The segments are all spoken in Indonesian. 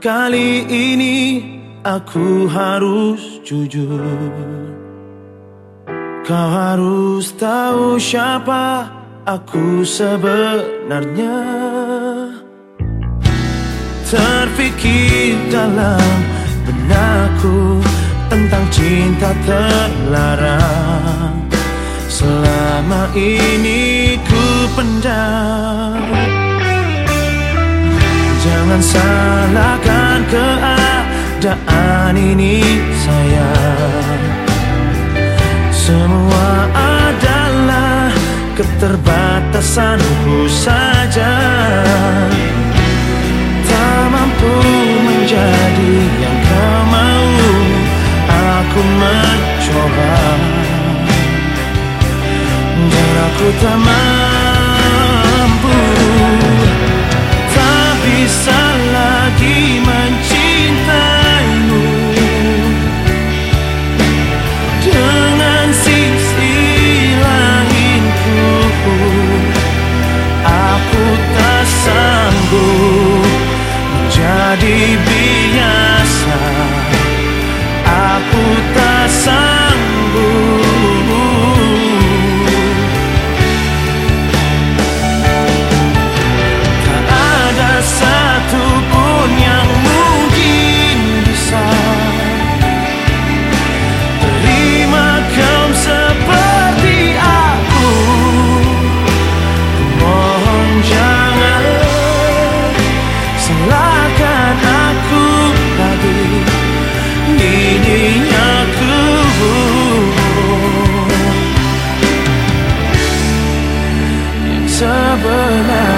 Kali ini aku harus jujur. Kau harus tahu siapa aku sebenarnya. Terfikir dalam benakku Tentang cinta terlarang. Selama ini ku pendam Jangan salahkan keadaan ini sayang. Semua adalah keterbatasanku saja. Tak mampu menjadi yang kau mau Aku mencoba. Dan aku tak mampu Yang sebenarnya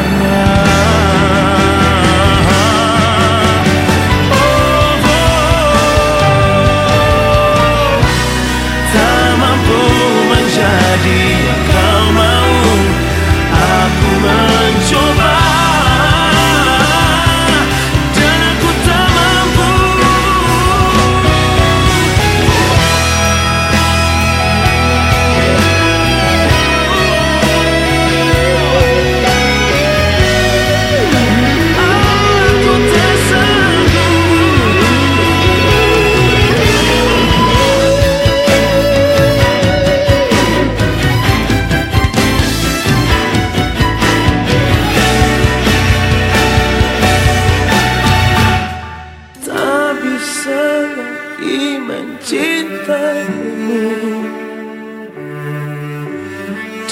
mencintaimu.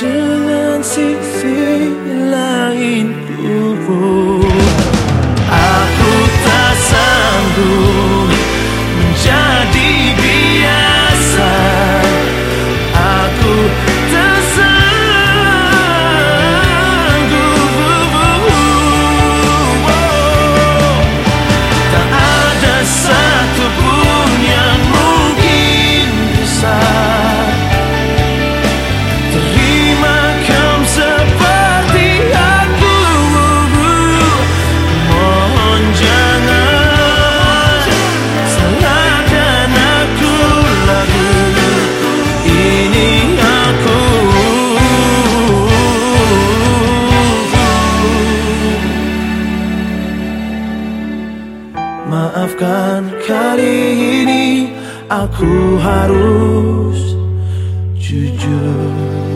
Dengan sisi lainku Maafkan kali ini. Aku harus jujur